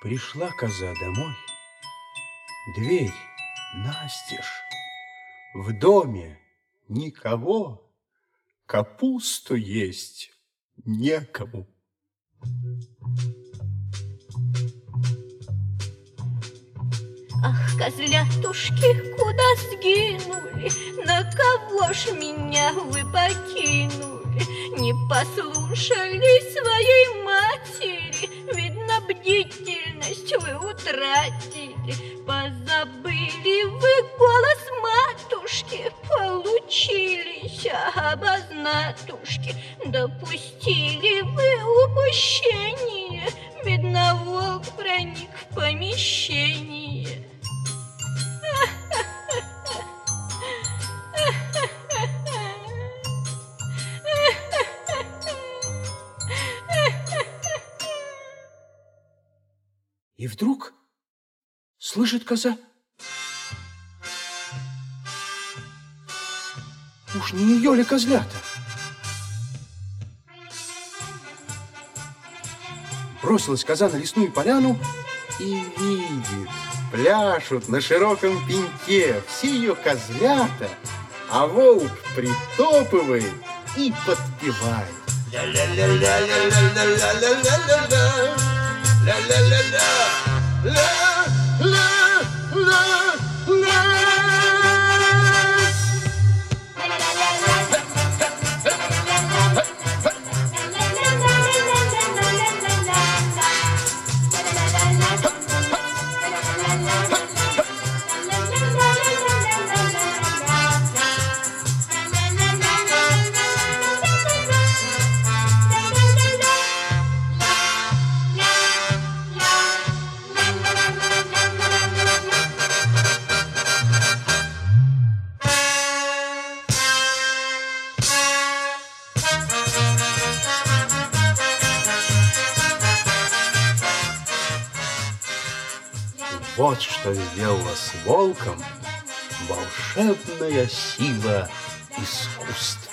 Пришла коза домой, дверь настежь, В доме никого, капусту есть некому. Ах, козлятушки, куда сгинули? На кого ж меня вы покинули? Не послушали утратили, Позабыли вы голос матушки, Получились обознатушки, Допустили вы упущение, Видно, волк проник в помещение. И вдруг слышит коза. Уж не ее ли козлята? Бросилась коза на лесную поляну и видит, пляшут на широком пеньке все ее козлята, а волк притопывает и подпевает. Ля-ля-ля-ля-ля-ля-ля-ля-ля-ля-ля. Вот что сделала с волком волшебная сила искусства.